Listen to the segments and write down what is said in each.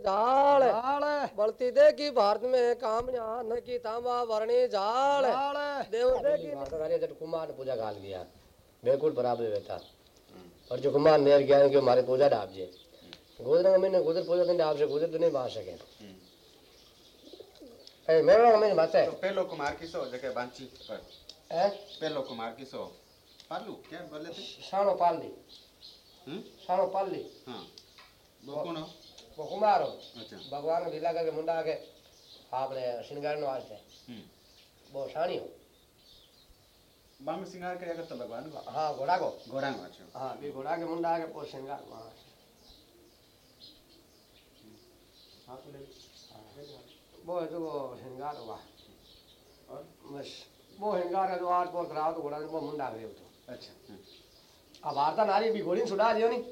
झाल लाल बलती दे की भारत में काम यहाँ न की तांबा वर्णी झाल लाल देव दे की कुमार ने पूजा गाल गया बिल्कुल बराबर बैठा और जो कुमार नेर गया कि हमारे पूजा डाब जे। गुजर महीने गुजर पूजा दिन डाब से गुजर तो नहीं बाँध सके ए मेरा महीने बात है। तो पहलो कुमार किसो जगह बांची पर। हैं पहलो कुमार किसो पालू क्या बोले थे? सानो पाल ली हम्म? सानो पाल ली हाँ। वो कौन हो? वो कुमार हो अच्छा। भगवान को ढीला करके मुंडा आके आपने श्रृंगार वास्ते वो हम्म। शानी हो। बाम श्रृंगार किया करता भगवान को? हाँ, घोड़ा को घोड़ा को अच्छा। हाँ भी घोड़ा के मुंडा आके वो श्रृंगार वहाँ वो तो जो वो श्रृंगार हुआ। और बस वो श्रृंगार जो तो आज बहुत खराब तो घोड़ा वो मुंडा गए तो अच्छा हम्म। अब वार्ता नारी भी घोड़ी छुड़ा दियो नहीं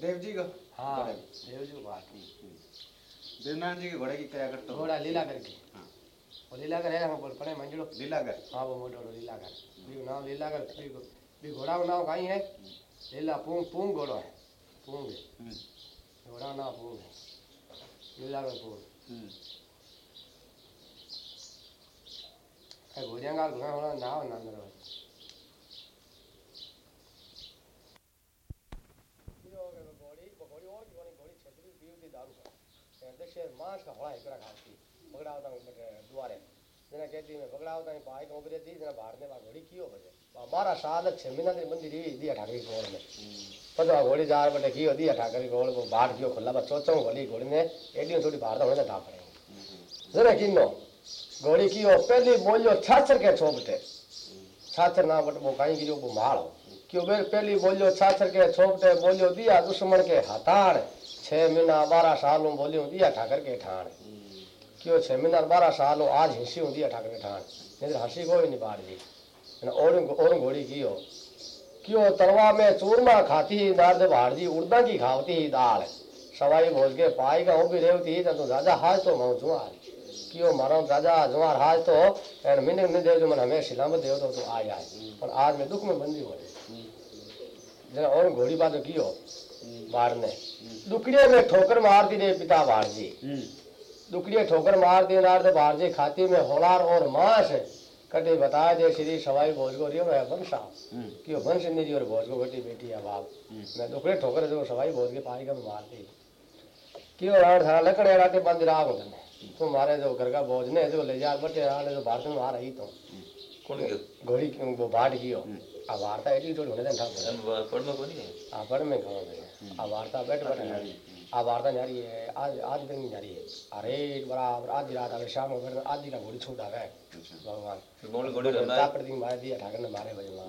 देव जी का? हाँ। जी के घोड़े की क्या करते घोड़ा लीला करके हाँ। वो लीला कर है हम बोल पड़े मंजड़ो लीला कर हाँ वो मोटो लीला कर नाम लीला कर घोड़ा का नाम कहीं है लीला पूंग पूंग घोड़ा है। पूंग है। हम्म। घोड़ा नाम पूंग है। लीला कर पूंग हम्म। घोड़िया का घोड़ा नाम नाम रहा छतरी पीवती दारू का देशे मांस का होला एकरा खाती पकड़ा होता दुआरे जना कहती मैं पकड़ा होता पाई को बरे दी जना बाहर ने बा घोड़ी कियो बजे बारह साल छह महीना दे मंदिर ही दिया कोल को बाहर कियो खुला बा चोचो घोड़ी घोड़ी ने एडी थोड़ी बाहर होने दा पड़े जरा किनो घोड़ी कियो पहली बोलियो छाछर के छोपटे छाछर ना बट वो काई की जो वो माल क्यों बेर छह महीना बारह साल हूँ बोली हूँ दिया ठाकर के ठाण। क्यों छह महीना बारह साल हूँ आज हिंसी हूँ दिया ठाकर के ठाण। नहीं तो हँसी कोई नहीं बाढ़ दी। और घोड़ी की हो। क्यों? तरवा में चूरमा खाती ही दर्द भाड़ दी उड़दा की खावती ही दाल। सवाई भोज के पाई का भी रेवती ही तू राजा हाज तो माऊ जुआर। क्यों मारो? राजा जुआर हाज तो एंड मिन ने देव जो मन हमें सिलाम देव तो, तू आय आय पर आज में दुख में बंदी हो जरा और घोड़ी बात की हो बाढ़ ने। दुकड़िया में ठोकर मार दी रे पिता भारजी दुकड़िया ठोकर मार दी नार भारजी खाती में होलार और मांस कटे बता दे श्री सवाई भोजगो रियो मैं वंश आ कि वंश ने जी और भोजगो घटी बेटी है बाप मैं दुकड़े ठोकर जो सवाई भोज के पानी का मार दी कि था लकड़े राते बंद राग होते हैं तो मारे जो घर का भोज ने जो ले जा बटे राने जो भारत में आ रही तो कौन घोड़ी वो बाट की हो आ वार्ता एटी टोल होने था पढ़ में कौन है आ पढ़ में कौन है आवार्ता बैठ बना आवार्ता जारी है आज आज दिन की जारी है। अरे बराबर आधी रात अगर शाम हो फिर आधी ना घोड़ी छूट आ गए। भगवान। पर दिन मारे दिया ठाकर ने मारे बजे वहाँ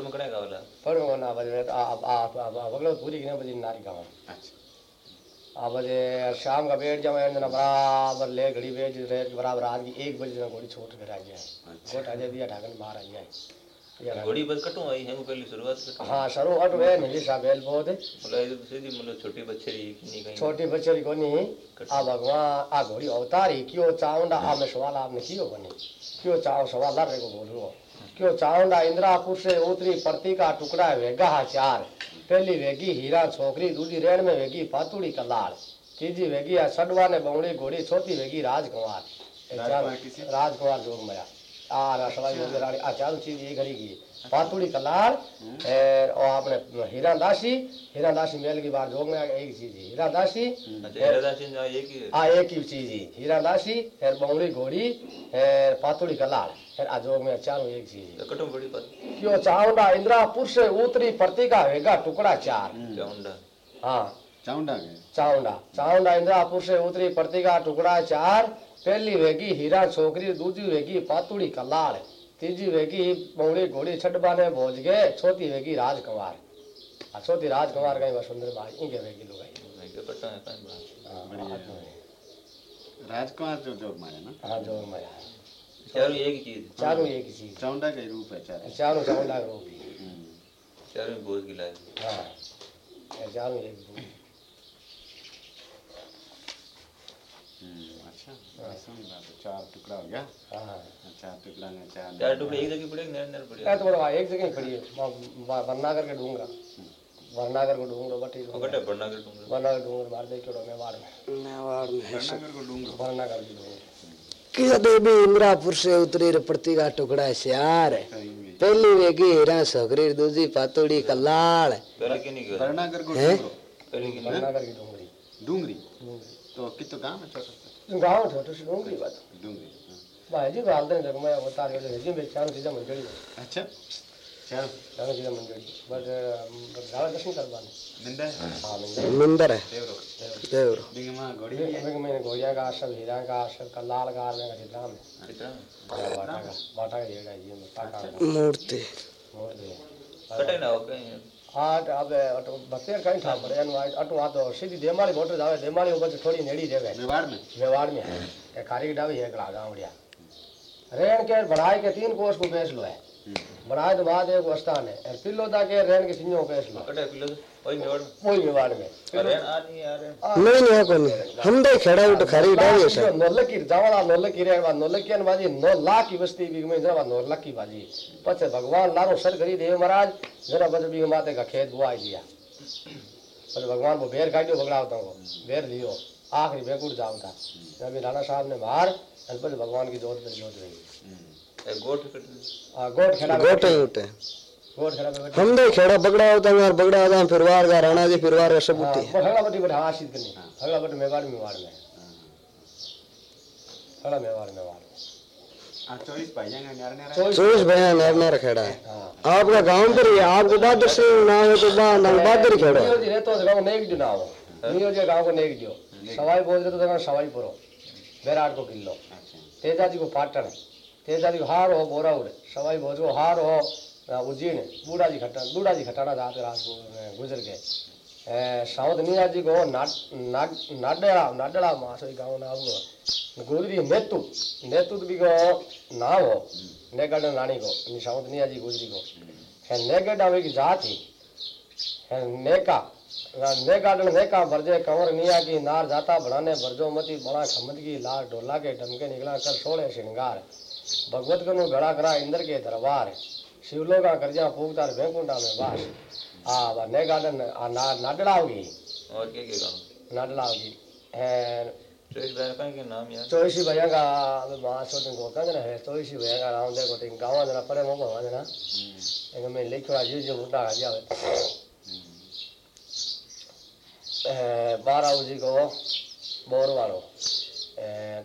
में कड़े गावला? पढ़ में तो ना बजे आप आप बगल पूरी कितने बजे नारी गाँव। आप बजे शाम का बैठ जाए ना बराबर ले घड़ी बैठ बराबर रात की एक बजे ना घोड़ी छोड़ कर आ जाए छोट आ दिया ठाकर ने बाहर आ जाए घोड़ी पर कटो आई है पहली शुरुआत वे सा बेल बहुत। मतलब तो सीधी मतलब छोटी बच्चरी की नहीं छोटी बच्चरी को नहीं आ भगवान आ घोड़ी अवतार ही क्यों चाउंडा आ सवाल आपने कियो बने क्यों सवाल को बोल? क्यों चाउंडा इंद्रापुर से उतरी प्रति का टुकड़ा वेगा चार। पहली वेगी हीरा छोकरी दूजी रेण में वेगी तीजी वेगी सडवा ने बौड़ी घोड़ी छोटी वेगी राजकुमार। राजकुमार जोगमया। पातुड़ी और आपने हीरा दासी हीरा दासी मेल की बार जोग में एक चीज़ ही हीरा दासी एक ही चीज़ हाँ, ही हीरा दासी फिर बंगड़ी घोड़ी फिर पातुड़ी कलार फिर में चारों एक चीज़ क्यों चाउंडा इंदिरा पुरुष उतरी प्रतीका वेगा टुकड़ा चार। हाँ। चाउंडा चाउंडा चाउंडा इंदिरा पुरुष उतरी प्रतीका टुकड़ा चार पहली वेगी हीरा छोकरी दूजी वेगी पातुड़ी का लाड़ तीजी वेगी बौड़ी घोड़ी छडबा ने भोज गए चौथी वेगी राजकुमार चौथी राजकुमार का वसुंधर भाई इनके वेगी लोग तो राजकुमार जो जोग माया ना? हाँ जोग माया। चारों एक ही चीज़। चारों एक ही चीज़। चौंडा का रूप है चारों। चारों चौंडा का रूप है। हम्म। चारों बोझ गिलाए। हाँ चारों एक रूप अच्छा बात चार टुकड़ा हो गया। हाँ। चार टुकड़ा में चार चार टुकड़े। एक जगह पड़े नर नर पड़े। ये तो एक जगह ही खड़ी है वरनागर को ढूंढो बटी ढूंढ मार दे क्यों मेवाड़ में मेवाड़ में कर्नागर को डूंगरो वरनागर की ढूंढ इंद्रापुर से उतरी रे प्रति का टुकड़ा है श्यार है। पहली वेगी हीरा सकरी दूजी पातोड़ी कलाल पहले की? हैं? डूंगरो। ढूंढी डूंगरी। तो कितो गाँव है गाँव छोटो सी ढूंढी बात डूंगरी हाँ। भाई गाल दे जग में उतार के भेजी में चार सीधा मंजड़ी अच्छा चलो चार सीधा मंजड़ी बट गावा दर्शन करवाने मिंदा हाँ मंजड़ी मंदिर है देवरो देवरो बिंग माँ घोड़ी है मैं मैंने गोया का आश्रम हीरा का आश्रम का लाल का आश्रम का में कितना बाटा का बाटा का ये का ये में पाका मूर्ति कटे ना हो कहीं आठ આવે अटो કઈ कहीं પડે. એનું અટું वाइट अटो आ तो सीधी આવે. દેમાળી ઉપર થોડી નેડી દેવે थोड़ी नेड़ी देवे मेवाड़ में की डावी है गला गावड़िया रेण के बढ़ाई के तीन कोस को बेच लो है बढ़ाई तो बाद एक स्थान है पिल्लो दा के रेण के तीनों बेच लो में कोई मेवाड़ में नहीं नहीं कोनी हम दे खेड़ा उठ खरी डाली से नोलकी जावाला नोलकी रे बा नोलकी अन बाजी नो लाख की बस्ती बिग में जरा नोलकी बाजी। पछे भगवान लारो सर करी देव महाराज जरा बज बिग माते का खेत बुआई दिया पर भगवान को बेर काटियो बगड़ावता को बेर लियो। आखिरी बेकुड़ जावता। अभी राणा साहब ने और फिर भगवान की जोत पे जोत रही। गोट कटे आ, गोट खेड़ा गोटे। उठे। गोट खेड़ा हम दे खेड़ा बगड़ा होता है बगड़ा होता है फिरवार का राणा जी फिरवार का सब हाँ, हगड़ा बटी बैठा आशीष करनी हगड़ा बटी मेवाड़ मेवाड़ में हगड़ा मेवाड़ मेवाड़ में आ 24 भाइयाँ का न्यार न्यार चौबीस भैया नर नर खेड़ा है हाँ आपका गाँव पर ही आपको बहादुर सिंह ना हो तो बा ना बहादुर खेड़ा है रहतो गाँव नेक जो ना हो नियोजी गाँव को नेक जो सवाई बोल रहे तो गाँव सवाई पुरो बेराट को किलो तेजाजी को तेजाजी को हार हो बोराउड सवाई भोज को हार हो उज्जैन बूढ़ा जी खटा बूढ़ा जी खटाना जात रात को गुजर गए साउथ निया जी को नाट नाग नाडड़ा नाडड़ा मासो गाँव ना आवनो गुजरी नेतु नेतु भी को नाम हो, नेगड रानी को साउथ निया जी गुजरी को। है नेगड आवे की जात, ही है नेका नेगाडन नेका भरजे कंवर निया की नार जाता बढ़ाने भरजो मती बड़ा खमद की लाल ढोला के डमके निकला कर सोले श्रृंगार। भगवत कनु गड़ा करा इंद्र के दरबार। शिवलो का करजा फूकतार वेकुंडा में बास आ वा नेगाडन आ ना नाडड़ा होगी। और क्या क्या नाडड़ा होगी। है चौबीस कहीं के नाम यार चौसी भैया का माँ सोटन को कंगन है चौसी भैया का राम देखो तीन गाँव जना पड़े मोको जना एक में लिखवा जी जो मुद्दा आ जावे बाराऊ जी को बोर वालो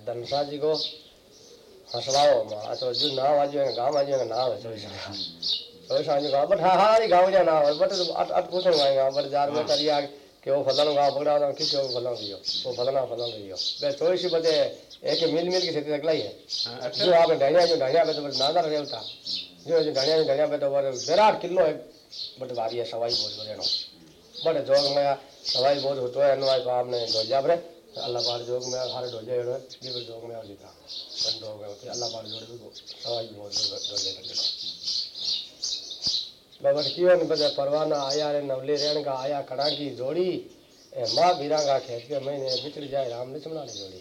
धनसा जी को तो जो नाम आज गाँव आज नाम है चौसी चौसी आज गाँव बट हाँ हाँ गाँव जा नाम है बट अट अट पूछन गाँव गाँव बट जार में करिया કે वो फलाणो गाँव पकड़ा था किसी को दियो वो फलाना फलाणो दियो बे चौसी बजे एक मिल मिल की खेती लगलाई है। जो आपने ढाणिया जो ढाणिया पे तो बस नादार रेवता जो जो ढाणिया जो ढाणिया पे तो वर विराट किलो है बट भारी है सवाई बोझ बरेनो बट जोग में सवाई बोझ होतो है अनवाई को आपने ढोजा बरे अल्लाह पाक जोग में हारे है ये भी जोग में जीता बंद हो गए अल्लाह पाक जोड़ भी सवाई बोझ ढोजे रखो बबट कियो ने बदे परवाना आया रे नवले रेण का आया कड़ा की जोड़ी ए माँ बीरा का खेत के महीने बिछड़ जाए राम ने जोड़ी।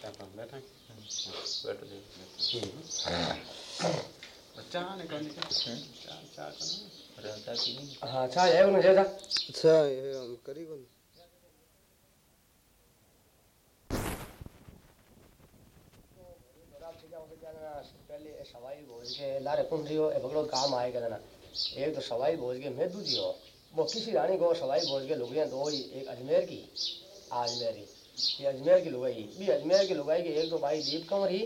क्या पर बैठा बैठो जी बच्चा ने कौन सा चार चार का नहीं हाँ छा है उन्हें जेदा अच्छा ये हम पहले सवाई भोज के लारे कुंडलियो ए बगड़ो काम आएगा ना एक तो सवाई भोज के मेदू जी हो वो किसी रानी को सवाई भोज के लुगाइयाँ दो ही। एक अजमेर की अजमेरी ये अजमेर की लुगाई भी अजमेर की लुगाई की एक तो भाई दीप कंवर ही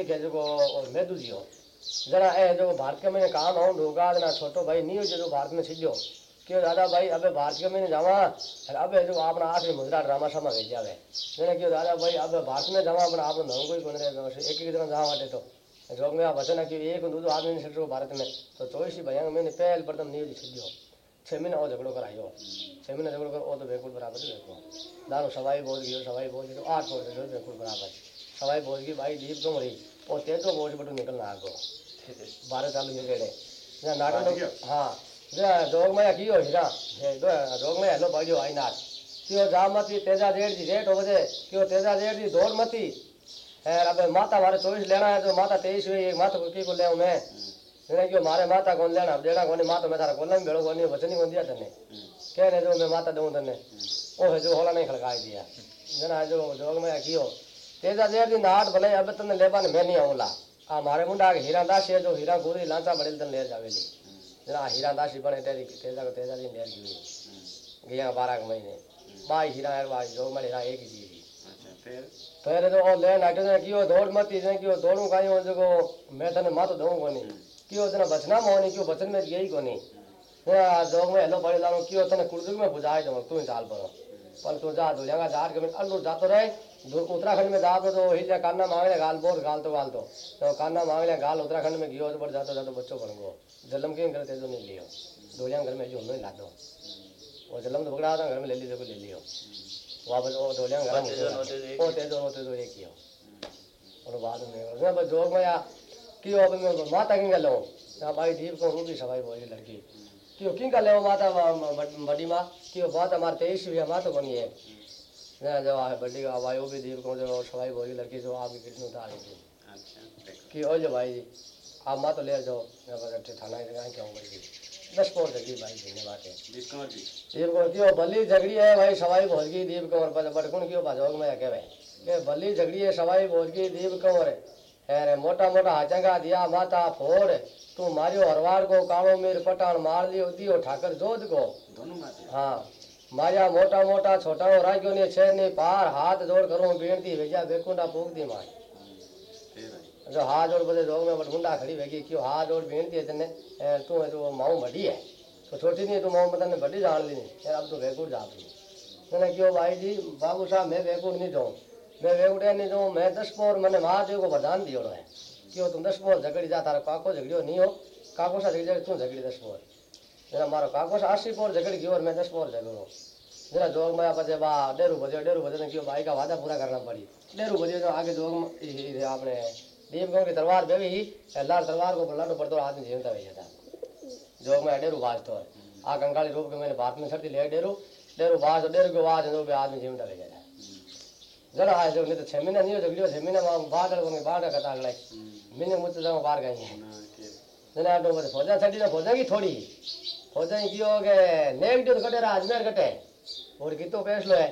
एक है जो और मेदू जी हो जरा ए, जो भारत के में काम हो ढोगा ना छोटो भाई, नहीं हो जो भारत में छिजो क्यों दादा भाई, अबे भारत के में जावा अबे जो अपना आखिरी मुद्रा ड्रामा समा भेज जावे। जेने क्यों दादा भाई, अब भारत में जावा, अपना आपनो नंग कोई कोन रे एक एक दिन जावा वाटे तो। जोग में वचन है कि एक दूध आदमी ने छो भारत में तो चौबीस भैया मैंने पहल प्रथम न्यूज़ छिड़ियो छह महीना और झगड़ो करायो छह महीना झगड़ो कर ओ तो बिल्कुल बराबर ही देखो। दारू सवाई बोझ गयो सवाई बोझ गयो आठ बोझ गयो बिल्कुल बराबर। सवाई बोझ गई, भाई दीप तो मरी। पहुँचे तो वोट बटू निकलना आगो बारह साल ये गेड़े ना नाटन लोग हाँ जो डोग में की हो हीरा डोग में हेलो भाई आई नाच क्यों जा मती तेजा देर जी रेट हो जे क्यों तेजा देर जी दौड़ मती है अब माता मारे चौबीस लेना है तो माता तेईस हुई एक माता को की को ले मैं मैंने क्यों मारे माता कौन लेना देना कोनी माता मैं तारा कोलम भेड़ो कौन वचन ही कौन दिया तने रहे जो मैं माता दऊं तने ओ है जो होला नहीं खड़काई दिया जना जो जोग में की हो तेजा जेर दी नाट भले अब तन लेबा ने मैं नहीं आऊंला आ मारे मुंडा के हीरा दास है जो हीरा गोरी लांचा बड़े तन ले जावेली जरा हीरा दास बने तेरी तेजा को तेजा दी नेर की गया 12 के महीने बाई हीरा है बाई जो मले हीरा एक ही चीज़ पहले तो और लेन आटे ने कियो दौड़ मती जे कियो दौड़ू काई हो जको मैं तने मातो दऊं कोनी कियो तने बचना मोनी कियो बचन में गई कोनी जोग में हेलो बड़े लानो कियो तने कुर्दुग में बुझाई दऊं तू ही डाल पर पर तो जा दो जगह जाट के में अल्लू जातो रहे उत्तराखंड में जातो तो हिल जा कान्ना मांगले गाल बोर गाल तो गाल तो। तो कान्ना मांगले गाल उत्तराखंड में गयो तो बढ़ जातो जातो बच्चों बन गो जलम के घर ते तो नहीं लियो। दुनिया घर में जो नहीं ला दो वो जलम तो पकड़ा था घर में ले ली तो ले लियो। वापस वो दुनिया घर में ओ ते जो ते जो एक और बाद में बस जोग में या क्यों अब मैं माता किंग लो। ना भाई दीप को रूबी सवाई बोली लड़की। क्यों किंग का ले माता बड़ी माँ। क्यों बात हमारे तेईस भी तो बनी है। ना जो है का भाई भी दीप को जो सवाई बोली लड़की जो आपकी कृष्ण उतार थी? अच्छा कि ओ जो भाई आप माँ तो ले जाओ। मैं बस अच्छे थाना क्यों बोली दस भाई धन्यवाद है। दीप जी? को भली झगड़ी है भाई सवाई भोज की दीप पर क्यों बाजोग में के भाई। के भली झगड़ी है सवाई भोज की दीप अरे मोटा मोटा हाचंगा दिया माता फोड़ तू मारियो हरवार को कालो मीर पठान मार लियो दियो ठाकर जोध को। हाँ। ने छे ने पार हाथ जोड़ करो बेनती भेजा बेकुंडा फूक दी मार फिर भाई जो हाथ जोड़ बदे जोग में मुंडा खड़ी वेगी क्यों हाथ जोड़ बेनती है तने ए, तू है जो माऊ बड़ी है तो छोटी नहीं तू माऊ मतलब ने बड़ी जान ली नहीं यार अब तो वेकुड़ जा रही मैंने क्यों भाई जी बाबू साहब मैं वेकुड़ नहीं जाऊँ मैं वेकुड़े नहीं जाऊँ मैं दस पोर मैंने महादेव को वरदान दियो है क्यों तुम दस पोर झगड़ी जा तारा काको झगड़ियो नहीं हो काको सा झगड़ी तू झगड़ी दस पोर जरा मारो काको अस्सी पोर झगड़ी गयो और मैं दस पोर झगड़ो जरा जोग में बजे बा डेरू बजे डेरू बजे ने क्यों भाई का वादा पूरा करना पड़ी। डेरू बजे जो आगे जोग में आपने दीप गाँव की तलवार बेवी ही लाल तलवार को लाडो पड़तो आदमी जीवता हुई था जोग में डेरू बाजतो है। आ कंकाली रूप के मैंने भारत में छड़ी ले डेरू। डेरू बाज डेरू के बाज जो भी आदमी जीवता हुई जाता जरा आए जो नहीं तो छह महीना नहीं हो झगड़ियो छह महीना में बाढ़ को बाढ़ कथा अगले महीने मुझसे जाओ बाहर गई है। थोड़ी फौजा की कियो के नेगेटिव कटे और कितो फैसलो है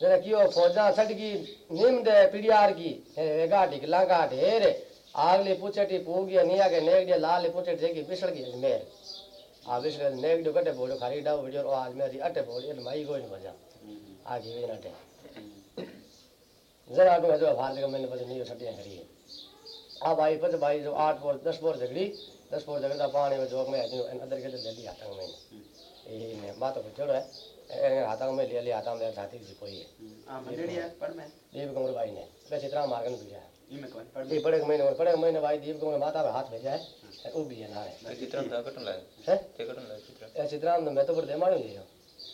जने कियो फौजा छड़ की नीम दे पीड़ियार की? हे वेगाटी की लांगाट, हे रे। आगली पुचटी पूगी निया के नेगडी लाल पुचटी पिसड़ की अजमेर। आ पिसड़ नेगडी कटे बोलो खारी डाव बिजो ओ अजमेर अटे बोली एल माई कोई फौजा आ की वे नटे जरा आटो जो भारत के मैंने बस नहीं छटियाँ करी है। आ भाई पच भाई जो आठ पोर दस पोर झगड़ी दस पोर झगड़ा पानी में जोक में अंदर के ले लिया हाथों में। ये ने बात को छोड़ो है हाथों में ले लिया हाथों में छाती की कोई है। आ मंडड़ी है पढ़ में दीप कुमार भाई ने। बस इतना मार्गन भेजा है। ई में कौन? पढ़ ये बड़े के महीने और बड़े के महीने भाई दीप कुमार माता पे हाथ भेजा है। वो भी है ना। है चित्रम था कटन लाए हैं? ते कटन लाए चित्रम ए चित्राम मैं तो पर देमाड़ी जी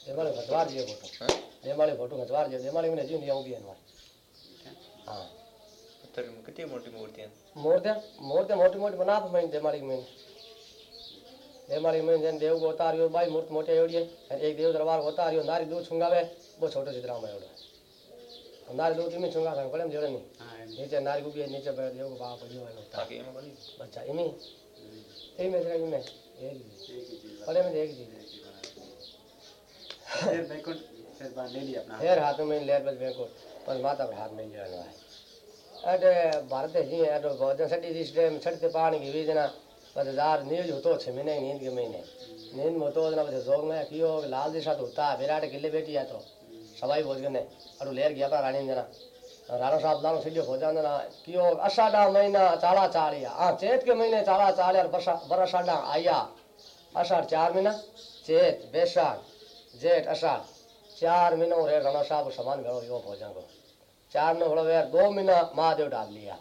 देमाड़ी खतवार जी फ़ोटो। हाँ। देमाड़ी फ़ोटो खतवार जी देमाड़ी में जी नहीं आऊँगी है। हाँ। पत्थर में कितनी मोटी मूर्ति है? मूर्तियाँ मूर्तियाँ मोटी मोटी बना तो मैं देमाड़ी में देमाड़ी में जन देव को उतारियो भाई मूर्ति मोटे एवड़ी है एक देव दरबार को उतारियो नारी दूध छुंगावे वो छोटो चित्राम है एवड़ो नारी दूध में छुंगा था पड़े जोड़े नहीं हाँ नीचे नारी को भी है, नीचे बैठ देव को बाप जो है होता में बच्चा इमी यही में तेरा इमी एक ही एक ही बैकुंठ फिर बाँध ले लिया अपना हेर हाथ में ले बस बेको पर माता हाथ में लेना है अटे भारत जी अटे भोजन सटी सिस्टम छटते पानी की बस जार नींद होतो छह महीने नींद के महीने। नींद में होतो ना बस जोग में कियो लाल दिशा तो होता विराट किले बैठी है तो। सवाई भोज ने अटू लेर गया पर रानी जना राणा साहब लानो सीढ़ियो भोजन ना कियो अषाढ़ा महीना चाला चालिया। हाँ चेत के महीने चाला चालिया बरसा बरसाढ़ा आया। अषाढ़ चार महीना, चेत बैसाख जेठ, अषाढ़। चार महीनों रे राणा साहब, समान गणो यो भोजन को। चार में बड़ो यार दो महीना महादेव डाल लिया।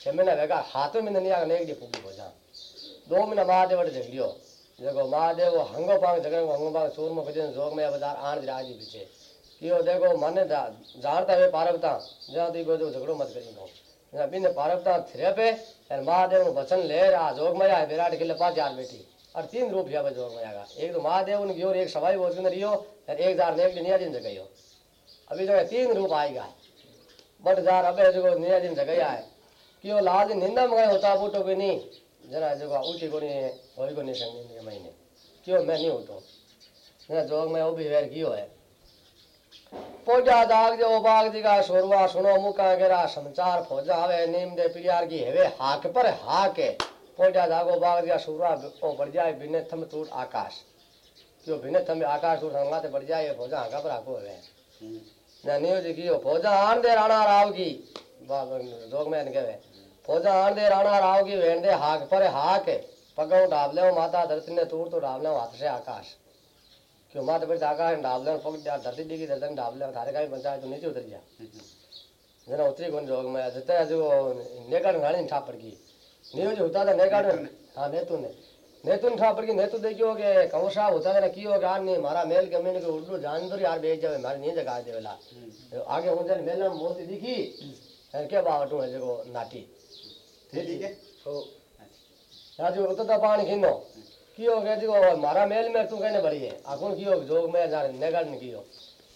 छह महीना वेगा हाथ में नहीं आगे पूगी भोजन दो महीना महादेव वट झगड़ियो देखो महादेव हंगो पांग झगड़े हंगो पांग चूर में जोग में बाज़ार आण राज़ी पीछे। कियो देखो मने जा- जानता वे पारवता, जहाँ दी गो जो झगड़ो मत करी नो थिरे पे और महादेव नु वचन ले रहा जोग आए विराट किले पाँच हज़ार बेटी और तीन रूप है जोग एक तो महादेव ने गियो एक सवाई के और एक जार नेक निया दिन जगयो अभी जो है तीन रूप आएगा। बट जार अबे जो निया दिन जगया है कियो लाज निंदा में होता बूटो के नहीं? जना जेको उठी कोनी होई कोनी संग के महीने। क्यों मैं नहीं उठो जना जोग में वो भी वेर कियो है? पोजा दाग जो बाग जी का शोरवा सुनो, मुका गेरा समाचार फौजा आवे, नीम दे पिलियार की हेवे हाक पर हाक है। पोजा दागो बाग जी का शोरवा ओ, बढ़ जाए, बिने थम टूट आकाश। क्यों बिने थम आकाश टूट हंगा ते बढ़ जाए, फौजा हाका पर हाको है ना न्यूज़ की फौजा आन दे राणा राव की। जोग में फौजा आन दे राणा राव की वेण दे हाक पर हाक। पगों डाब ले माता धरती ने तूर तो डाब ले हाथ से आकाश। क्यों माता पर आकाश डाब ले पग जा धरती डिगी धरती डाब ले थारे का भी पंचायत तो नीचे उतर गया जना उतरी कौन जोग में? जितने जो नेगड़ गाड़ी छापड़ की न्यूज़ होता था नेगड़ हाँ नेतू ने। नेतुन छापड़ की नेतु देखियो के साहब होता था ना कियो आन नहीं मारा मेल के मैंने के उर्दू जानवर यार बेच जावे मारी नहीं जगा देवेला आगे मुझे मेल में मोती दिखी है के बावटू है जको नाटी। ठीक है। तो राजू उतो तो पानी खिनो कियो के जको मारा मेल में तू कहने बड़ी है। आकुन कियो जोग में जा नेगड़ ने कियो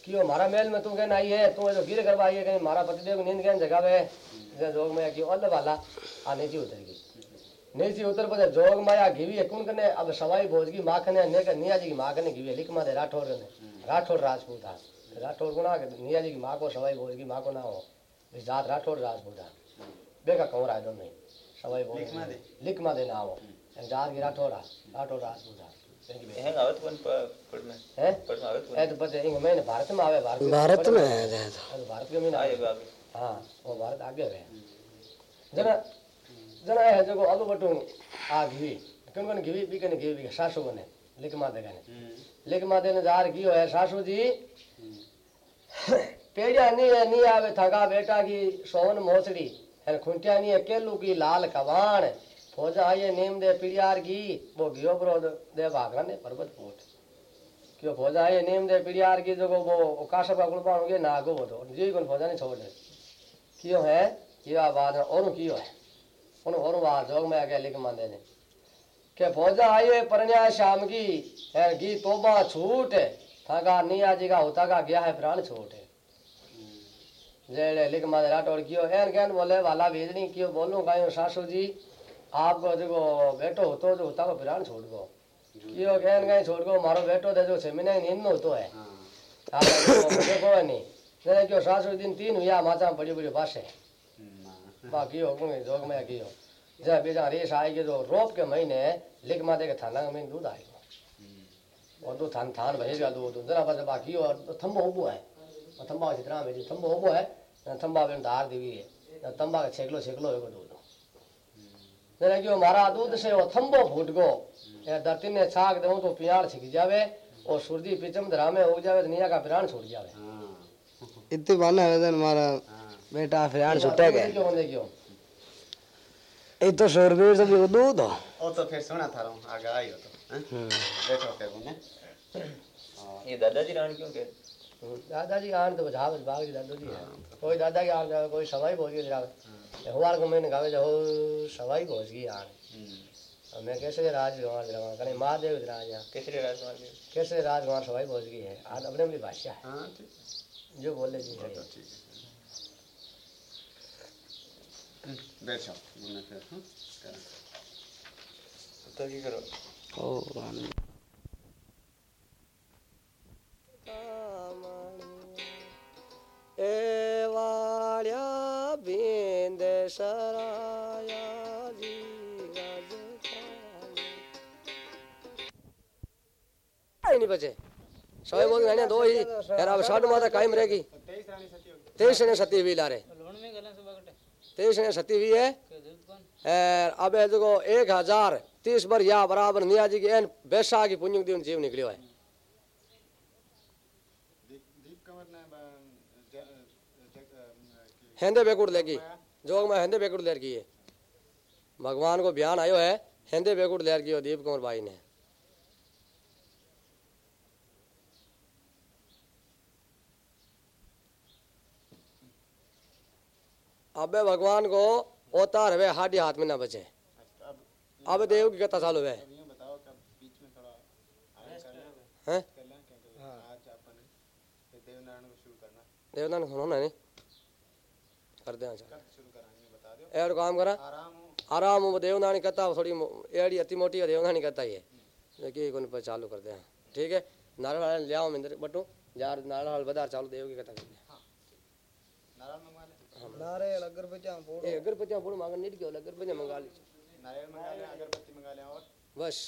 कियो मारा मेल में तू कहने आई है तू जो गिर करवा आई है कहीं मारा पति देव नींद कहने जगावे। जे जोग में कियो अल्लाह वाला आ नीचे उतर गई नेसी उतर पद जोग माया घिवी कुन कने? अब सवाई भोजगी माखने ने कर निया जी की माँ कने घिवी लिख माते राठौर कने। राठौर राजपूत हा राठौर गुना निया जी की माँ को सवाई भोज की माँ को ना हो। इस जात राठौर राजपूत हा बेका कौन राय दो नहीं। सवाई भोज लिख माते ना हो। जात की राठौर हा राठौर राजपूत हा तो भारत में। आवे भारत भारत में। भारत हाँ, तो के मीन आए हाँ वो भारत आगे है जरा जना है जो आलू बटू आ घी। कौन कौन घी? भी कने घी? भी सासू कने लिख माते कने? लिख माते ने जार की है सासू जी। पेड़िया नहीं है नहीं आवे थका बेटा की सोन मोसड़ी। है खुंटिया नहीं है केलू की लाल कवान फौजा आइए नीम दे पिड़ियार की वो घियो ब्रो दे भागरा ने पर्वत पोट क्यों फौजा आइए नीम दे पिड़ियार की जो वो काशा का गुड़पान हो गया नागो वो तो जी कौन फौजा नहीं छोड़ दे। कियो है? ये आवाज़ और कियो है? उन और आवाज़ जोग में आके लिख मान देने के फौजा आइए परण्या शाम की है गी तोबा छूट थाका निया जी का होता का गया है प्राण छूट जेड़े लिख मान राठौड़ कियो एन कहन बोले वाला भेजनी कियो बोलूँ कायो सासू जी आपको देखो बेटो होतो जो होता को प्राण छोड़ गो कियो कहन कहीं छोड़ गो मारो बेटो दे जो छह महीने नींद में होतो है आप देखो नहीं जने क्यों सासू दिन तीन हुआ माचा बड़ी बड़ी बासे बाकी हो कोई जोग में की हो। जब बीजा रेस आएगी जो रोप के महीने लिख माते के थाना में दूध आएगा। और दो थान थान भरेगा दूध जरा बस बाकी और थंबो होबो है। और थंबा चित्रा में जी थंबो होबो है थंबा में धार देवी है थंबा के छेकलो छेकलो होगा दूध। जरा क्यों मारा दूध से वो थंबो फूट गो धरती ने छाक दो तो पियाड़ छिक जावे और सूरजी पिचम धरा में हो जावे तो निया का प्राण छूट जावे। इतने बहाना है तो हमारा। बेटा फिर छुट्टे गए क्यों? देखियो। ये तो शोरवीर से भी दूध हो। वो तो फिर सुना था रहा आगे आई हो तो हैं? देखो क्या बोले ये दादाजी राण क्यों के दादाजी आन तो बजाव बाग जी दादाजी। है। कोई दादा की आन जावे कोई सवाई भोज की जावे हुआर को मैंने गावे जो सवाई भोज की आन और मैं कैसे राज गंवार दिलावा कने महादेव राज यहाँ। केसरी राजकुमार के कैसे राज गंवार सवाई भोज की है? आज अपने अपनी भाषा है। हाँ जो बोले जी तो ठीक है। बैठो मैंने फिर तो की करो? ओ ए वाड्या बिंद सराया जी नहीं बचे सवाई बोल दो ही। यार अब साठ माता कायम रहेगी। तेईस सती हुई लारे। तेईस ने सती हुई है। अब है देखो, एक हज़ार तीस बार या बराबर निया जी की एन बैसा की पुण्य दिन जीव निकलियो है। हेंदे बेकुड़ लेगी जोग में हेंदे बेकुड़ लेर की है। भगवान को बयान आयो है, हेंदे बेकुड़ लेर की हो दीप कुंवर बाई ने। अबे भगवान को अवतार हुए हाडी हाथ में ना बचे। अब देव की कथा चालू है। हैं। देवनान सुनो ना नहीं? कर दे। अच्छा और काम करा। आराम वो देवनानी कथा थोड़ी एड़ी अति मोटी है देवनानी कथा ही है। देखिए कौन पर चालू करते हैं ठीक है? नारायण वाले ले आओ मिंदर बटू यार नारायण वाले बदार चालू देव की कथा ले नारियल अगरबत्ती फोड़ ए अगरबत्ती पूर्ण मांगन नहीं क्यों? अगरबत्ती मंगा ली नारियल मंगा ले अगरबत्ती मंगा ले और? बस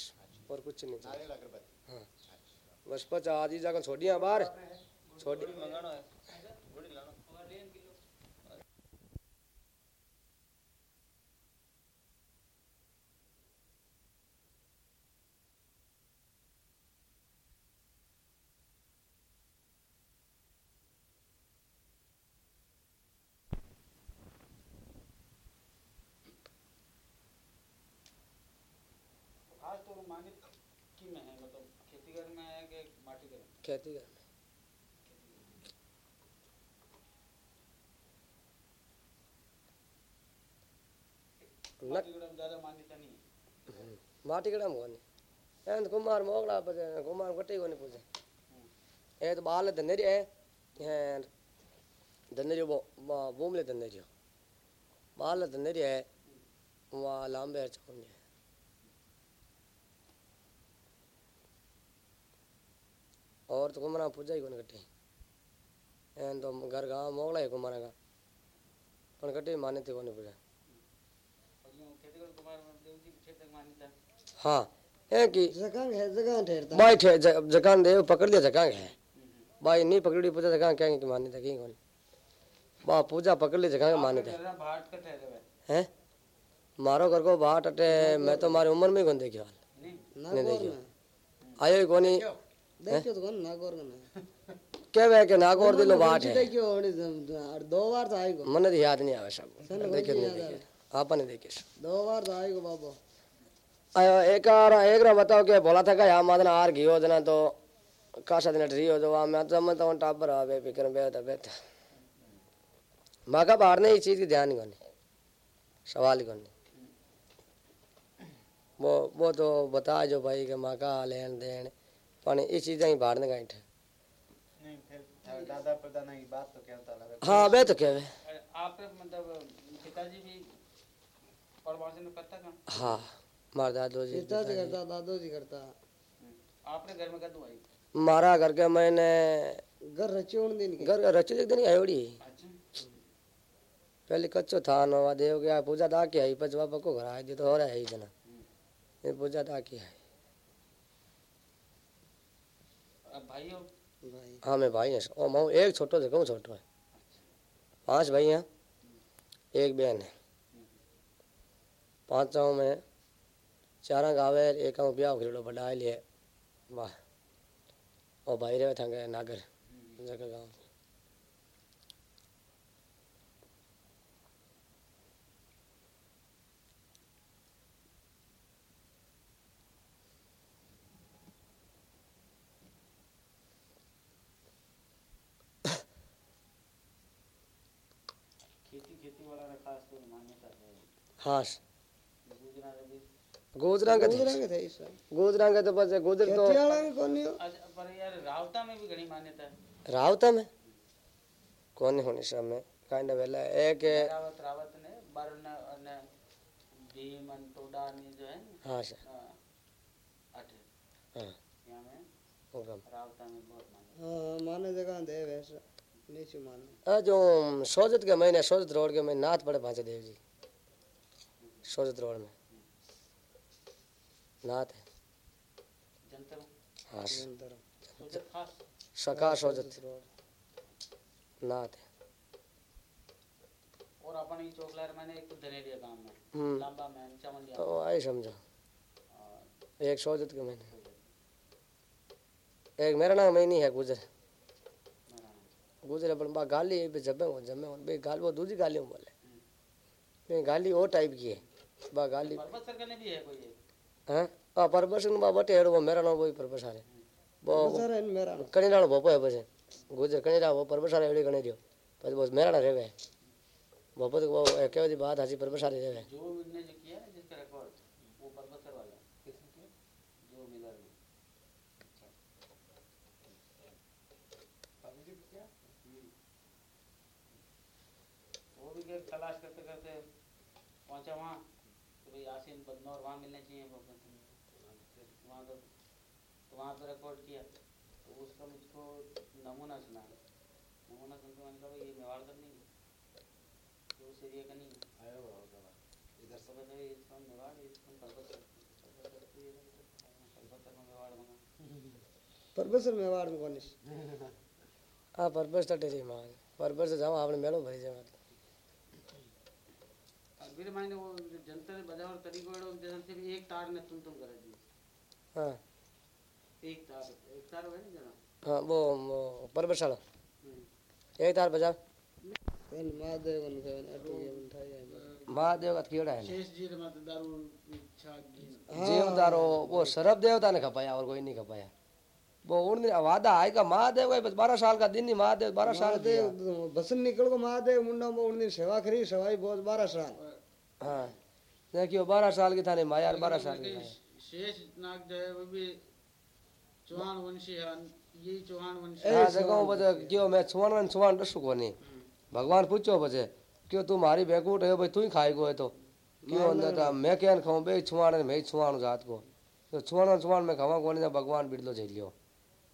और कुछ नहीं। नारियल अगरबत्ती बस पचा आधी जगह छोड़ियाँ बाहर। छोड़ी मंगाना है गुड़ी लाना खास तो मानित की में है मतलब खेती घर में है कि माटी घर में? कर माटी घर में। ज़्यादा मान्यता नहीं है। माटी कोनी एंद कुमार मोगला पजे कुमार कटी कोनी पूजे। ए तो बाल धनेरी है हैं धनेरी बो बूमले धनेरी बाल धनेरी है वहाँ लांबे चौंगे और तो कुमार पूजा ही कोनी कटी एंद तो घर गाँव मोगला है कुमार का पण कटी मान्यता कोनी पूजा। है हाँ है कि जगह है जगह ठहरता। बाई ठे ज- जकान देव पकड़ लिया जकान है। बाई नहीं पकड़ी पूजा जकान क्या की मान्यता की कौन। बा पूजा पकड़ ली जकान मान्यता। है मारो घर को बाट अटे मैं तो मारी उम्र में ही कौन देखी हाल। नहीं। नहीं देखियो आयो ही कोनी। देखियो तो कौन नागौर में क्या वे के नागौर दिलो बाट है। देखियो और दो बार तो को मन तो याद नहीं आवे सब देखियो नहीं देखियो दो बार तो को बाबू। आयो एक आर एक रा बताओ के बोला था का या मादन आर जना तो कासा दिन जो आ मैं तो मैं तो टाबर आवे फिकर बे तो बेत माका बाहर ने इस चीज़ की ध्यान कोनी सवाल ही कोनी वो वो तो बता जो भाई के माका लेन देन। पण इस चीज़ें ही बाहर ने गाइठ नहीं फिर दादा प्रदाना की बात तो क्या लगे हाँ बे तो कहवे आप मतलब पिताजी भी में करता काम हाँ मार दादो जी पिताजी करता दादो जी करता। आपने घर में कदू आई? मारा घर के मैंने घर रची उन दिन के। घर रची एक दिन आयोड़ी अच्छा। पहले कच्चो था नवा देव गया पूजा दा के आई पचवा पको घर आई तो हो रहा है ही जना ये पूजा दा की है अब भाई हो? भाई। हाँ मैं भाई है। ओ माऊ एक छोटो से कहूँ छोटो है। पाँच भाई हैं एक बहन है। पाँचों में चार गाँव है एक गाँव ब्याह खिलो बड़ा लिए वाह। ओ भाई रहे थे नागर जगह गाँव खेती खेती वाला रा खास तो मान्यता है हाँ गुजरा रवि गोजरा के थे इस गोजरा के तो बस गोजर तो खेती वाला हो? अच्छा पर यार रावता में भी घनी मान्यता है। रावता में? कौन होनी सब में काइंड ऑफ़ वेला एक रावत रावत ने बारन ने भीम अन टोडा ने जो है हाँ सर। अ, अठे हाँ। यहाँ में रावता में बहुत मान्यता हाँ। माने जगह दे वैसे माने जो सोजत के महीने सोजत रोड के महीने नाथ पड़े पांचे देव जी। सोजत रोड में। नाथ है। हाँ सका सोजत। नाथ है। और अपन ही चोकलार मैंने एक धनेरिया गाँव में हम्म। लांबा में चमन तो आई समझो। एक सोजत के महीने। एक मेरा नाम महीनी है गुजर। गुजरे पण बा गाली है जमे हो जमे हो बे गाल वो दूसरी गालियों बोले बे गाली वो टाइप की है। बा गाली हाँ हाँ? परबसन बा बटे हेड़ो मेरा नाम वही परबसारे वो कणी नाल भोपो है बस गुजर कणी नाल वो परबसारे हेड़ी कणी दियो पर बस मेरा ना रेवे। भोपो तो वो कहवा दी बात हाजी परबसारे रेवे। वो भी के तलाश करते करते पहुंचा वहाँ भाई आसिन बदनौर वहाँ मिलने चाहिए वो अपन फिर वहाँ तो तो वहाँ पे रिकॉर्ड किया तो उसका मुझको नमूना सुना नमूना सुन के मैंने कहा भाई ये मेवाड़ का नहीं है तो उस एरिया का नहीं है आया हुआ होगा इधर तो कहते भाई इसका मेवाड़ है, इसका कलकत्ता कलकत्ता तो ये कलकत्ता में मेवाड़ बना પરબેસર મેવાડ में કોની હા પરબેસ તો ટેરી માં પરબેસ તો જાઓ આપણે મેળો ભરી જાય अभी माने वो जंतर बजा और तरीको एड़ो जैसे सिर्फ़ एक तार ने तुम तुम कर दी हाँ एक तार एक तार है ना हाँ वो वो परबशाला एक तार बजा कौन महादेव कौन कौन अटू ये मन थाया महादेव का कीड़ा है शेष जी रे दारू छाग जीवदारो वो सरब देवता ने खपाया और कोई नहीं खपाया वो उन वादा आएगा महादेव का बारह साल का दिन नहीं महादेव बारह साल भसन निकल को महादेव मुंडा उन दिन सेवा करी सेवाई बहुत बारह साल हाँ। देखियो बारह साल की था नहीं माया बारह साल की शेष नाग जो है वो भी चौहान वंशी है यही चौहान वंशी। हाँ देखो बजे क्यों मैं छुआन छुआन डसू को नहीं भगवान पूछो बजे क्यों तू मारी बैकूट है भाई तू ही खाएगो है तो? क्यों अंदर था? मैं क्या खाऊं? बे छुआन मैं छुआन जात को। तो छुआन छुआन में खावा कोनी तो भगवान बिड़लो झेलियो।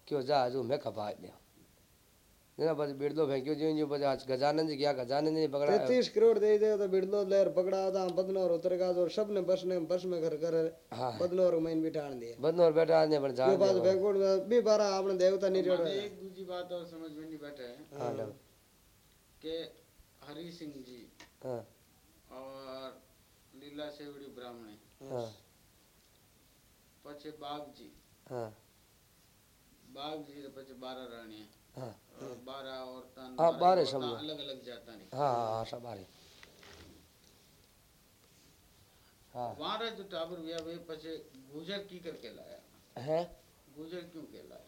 क्यों जा हजू मैं खपा दिया बस बिड़लो फेंक्यो जी जो बस आज गजानन जी क्या गजानन जी पकड़ा तैतीस करोड़ दे दे तो बिड़लो लेर पकड़ा था और उतर गया और सबने बस ने बस में घर कर हाँ। बदनौर में इन बिठान दिए और बैठा ने पर जान बात बैंकुट में भी बारा आपने देवता नहीं जोड़ा एक दूसरी बात और समझ में नहीं बैठे हाँ के हरि सिंह जी हाँ और लीला सेवड़ी ब्राह्मण हाँ पछे बाग जी हाँ बाग जी पछे बारा रानी हाँ तो हाँ बारह अलग अलग जाता नहीं। हाँ, हाँ हाँ सब बारह। हाँ। बारह जो वे गुजर की करके लाया? है? गुजर क्यों के लाया?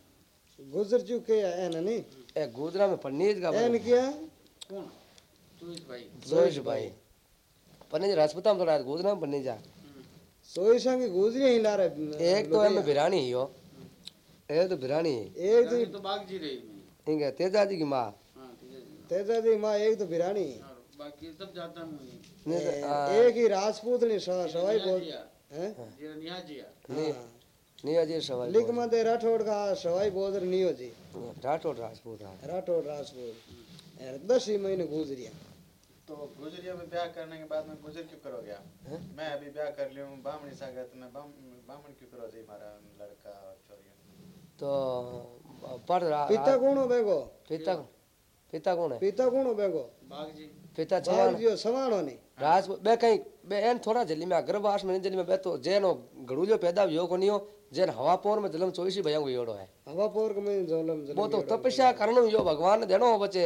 गुजर क्यों के है ना नहीं? ए गुजरा में का क्या? कौन? भाई। भाई। राजपूता में थोड़ा गुजरा में जा। गुजरी ही ला एक तो है मैं बिरानी ही हो। एक तो बिरानी एक तो बाग तो जी रही। मैं इनके तेजा जी की माँ। हाँ ठीक है जी माँ एक तो बिरानी। बाकी सब जाता नहीं तो, हाँ, एक ही राजपूतनी सवा- सवाई बोल हैं? नहीं अजय सवाल लिख मते राठौड़ का सवाई बोदर नियो जी। राठौड़ राजपूत हाँ। राठौड़ राजपूत। दस ही महीने गुजरिया। तो गुजरिया में ब्याह करने के बाद में गुजर क्यों करोगे आप? हैं? मैं अभी ब्याह कर लिया हूँ बामणी सागर तो मैं बाम- बामण क्यों करो जी हमारा लड़का और छोरी तो पढ़ रहा पिता कौन हो बेगो? पिता पिता कौन है? पिता कौन हो बेगो? पिता छवान जी सवान होनी राज बे कहीं बे एन थोड़ा जल्दी में गर्भवास में जल्दी में बे तो जेन हो घड़ूलो पैदा यो कोनी हो जेन हवापोर में जलम चोइसी भया योड़ो है। हवापोर में जलम वो तो तपस्या करनो यो भगवान ने देनो बचे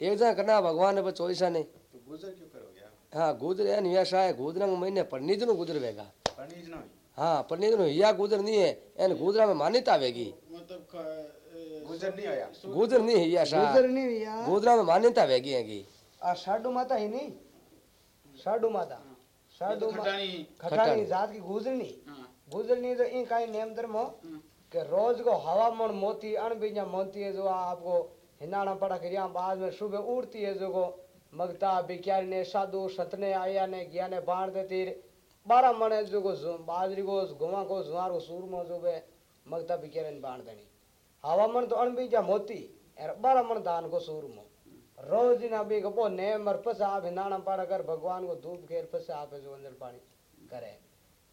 एक जा करना भगवान ने चोइसा ने। तो गुजर क्यों करोगे हाँ गुजर एन व्यसा है गुजर में महीने पनीज नु गुजर वेगा। पनीज नु हाँ पनीज नु या गुजर नहीं है एन गुजरा में मान्यता आवेगी मतलब क- ए, गुजर नहीं आया। गुजर नहीं हिया सा गुजर नहीं यार। गुजरा में मान्यता वेगी है की? आ साडू माता ही नहीं? साडू माता। ये साडू तो खटानी खटानी खटानी। जात की गुजरनी गुजरनी तो इन काई नेम धर्म हो। कि रोज को हवा मन मोती अण बीजा मोती है जो आपको हिंदाना पड़ा करिया बाद में सुबह उड़ती है जो को मगता बिक्यार ने साधु सतने आया ने गया ने बाण देती बारह मन है जो को बाजरी को गुमा को जुआर को सूर में जो बे मगता बिक्यार ने बाण देनी। हवा मन तो बीजा मोती और दान को सूर रोज ना भी को ने मर आप हिंदाना पड़ा कर, भगवान को धूप घेर पसा आप अंदर पानी करे।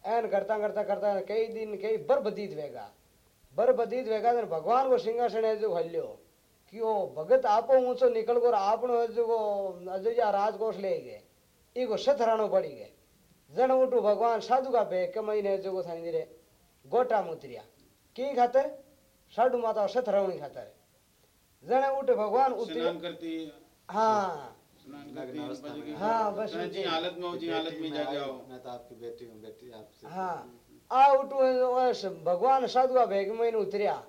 एन करता करता करता कई दिन कई बर बदीत वेगा। बर बदीत वेगा तो भगवान को सिंहासन है जो हल्यो। कि वो भगत आपो ऊंचो निकल कर आपनो है जो को राजकोष ले गए इको सथरानो पड़ी गए जन उठू भगवान साधु का बे के महीने जो को गोटा मुतरिया। की खातर साधु माता सथरावणी खातर जन उठे भगवान उतरे स्नान करती. हाँ. है। हाँ, बस हाँ, जी हालत में हो जी हालत में जाके आओ. मैं तो आपकी बेटी हूँ बेटी आपसे। हाँ. आ उठू बस भगवान साधु का भेग में उतरिया.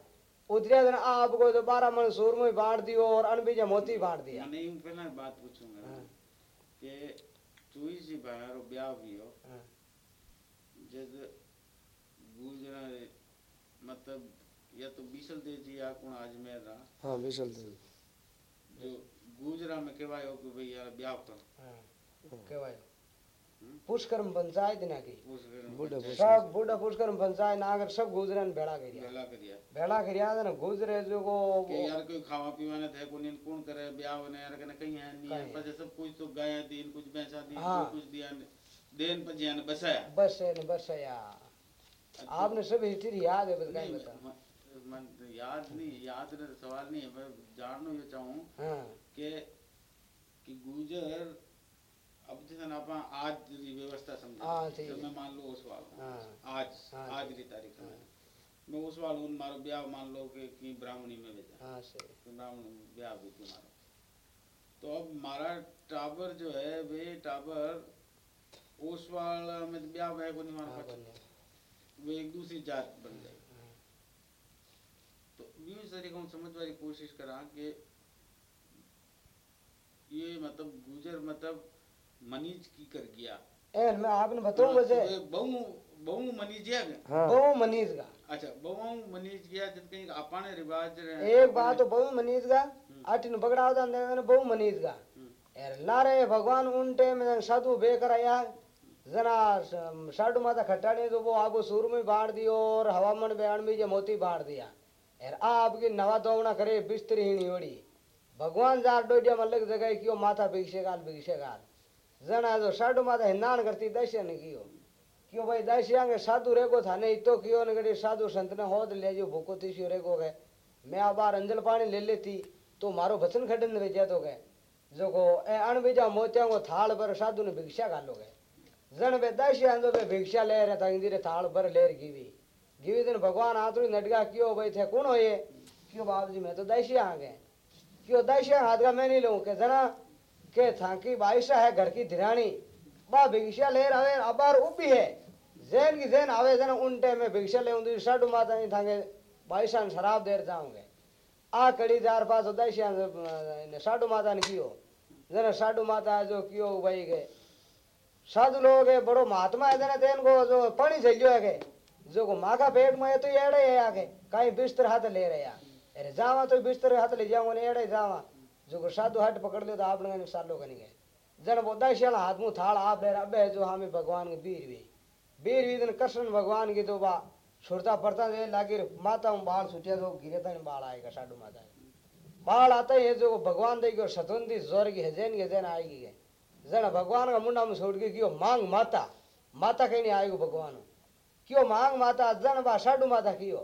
उतरिया तो आपको तो बारह मन सूर में बांट दियो और अनबीजा मोती बांट दिया. पहला बात पूछूँगा हाँ। कि चुई सी बाहर और ब्याह भी हो हाँ। जब गुजरा मतलब या तो बीसल दे जी या कौन अजमेर रहा हाँ बिशल देवी जो गुजरा में कहवायो कि भाई यार ब्याह कर हाँ, कहेवायो पुष्करम पंचायत ना की बूढ़े सब बूढ़ा पुष्करम पंचायत नागर सब गुजरे ने भेड़ा करिया ભેલા કર્યા भेड़ा करिया था ना गुजरे जो को કે યાર કોઈ ખાવા પીવાને થાય કોને કોણ કરે બ્યાહ ને યાર કને કઈ હે નહીં કઈ. પછી सब कुछ तो गाया दीन कुछ भैंसा दीन हाँ. कुछ दिया देन પછી એને બસાયા बस है न बस है यार आपने सब हिस्ट्री याद है बस कहीं नहीं, बता म- मन याद नहीं याद ने सवाल नहीं है मैं जानना ये चाहूँ हाँ। કે कि गुजर अब जैसे ना अपन आज की व्यवस्था समझे। हाँ, तो मैं मान लो उस वाल हाँ आज आज की तारीख में। मैं उस वाल उन मारो ब्याह मान लो कि, कि ब्राह्मणी में भेजा। तो ब्राह्मण ब्याह भी थी मारो? तो अब मारा टावर जो है वे टावर उस वाला में तो ब्याह है को नहीं मारो वे एक दूसरी जात बन जाए हाँ। तो तरीके हम समझने की कोशिश करा कि ये मतलब गुजर मतलब मनीज की कर गया। एन मैं आपने बताऊँ बजे वे बहु बहु मनीज है क्या? हाँ। बहु मनीष का। अच्छा बहु मनीज गया जब कहीं अपाने रिवाज रहे एक बात तो बहु मनीष का अटिन बगड़ा होता ने बहु मनीष का। एर लारे भगवान उन टाइम में साधु बेकर आया। जना स- साधु माता खट्टाने तो वो आगो सुर में बाढ़ दियो और हवामन बयान में जे मोती बाढ़ दिया। आपकी नवा दोवना करे, बिस्तरी ही ओड़ी भगवान जार डोडिया में अलग जगह कियो, माथा भिक्षे गाल भिक्षे गाल। जना जो साधु माता हिंदान करती दर्शन कियो। क्यों भाई दर्शन साधु रेगो था, नहीं तो कियो ने साधु संत ने होद ले जो भूको तीसियो रेगो गए। मैं आ बार अंजल पानी ले लेती तो मारो वचन खडन भेजा तो गए। जो को ए अण बीजा मोतिया को थाल पर साधु ने भिक्षा गालो गए। जन बे बे भिक्षा ले रहे था इंदिरे थाल पर लेर गिवी। गिवी दिन भगवान आतुरी नटगा क्यों भाई? थे कौन हो ये? क्यों बाबू जी मैं तो दर्शिया आ गए। क्यों दर्शिया हाथ का मैं नहीं लूँ? के जना के थाकी बाईसा है घर की धिरानी बा भिक्षा ले रहे अबार उबी है। जैन की जैन आवे जन उन टाइम में भिक्षा ले उन साडू माता नहीं थांगे। ने शराब देर जाऊँगे। आ कड़ी जार पास दर्शिया ने, साडू माता ने कियो? जन साडू माता जो कियो भाई गए? साधु लोग बड़ो महात्मा है जना तेन को जो पानी चलियो है के। जो को माँ का पेट में तो एड़े है आगे। कहीं बिस्तर हाथ ले रहे या अरे जावा तो बिस्तर हाथ ले जाऊँगा ने एड़े जावा। जो को साधु हट पकड़ लियो तो आपने ने सालो कनी गए। जन वो दशला हाथ मुँह थाल, आप अबे जो हमें भगवान के बीर भी। बीर भी दिन कृष्ण भगवान की तो बा, छुड़ता पड़ता दे, लागे माता में बाल छुटिया तो गिरे था बाल आएगा साडू माता के। बाल आता ही है जो भगवान देगी और सतवंती ज़ोर की हजैन की हजैन आएगी के जन भगवान का मुंडा में छोड़ के मांग माता। माता कहीं नहीं आएगी भगवान। क्यों मांग माता जन बा साडू माता क्यों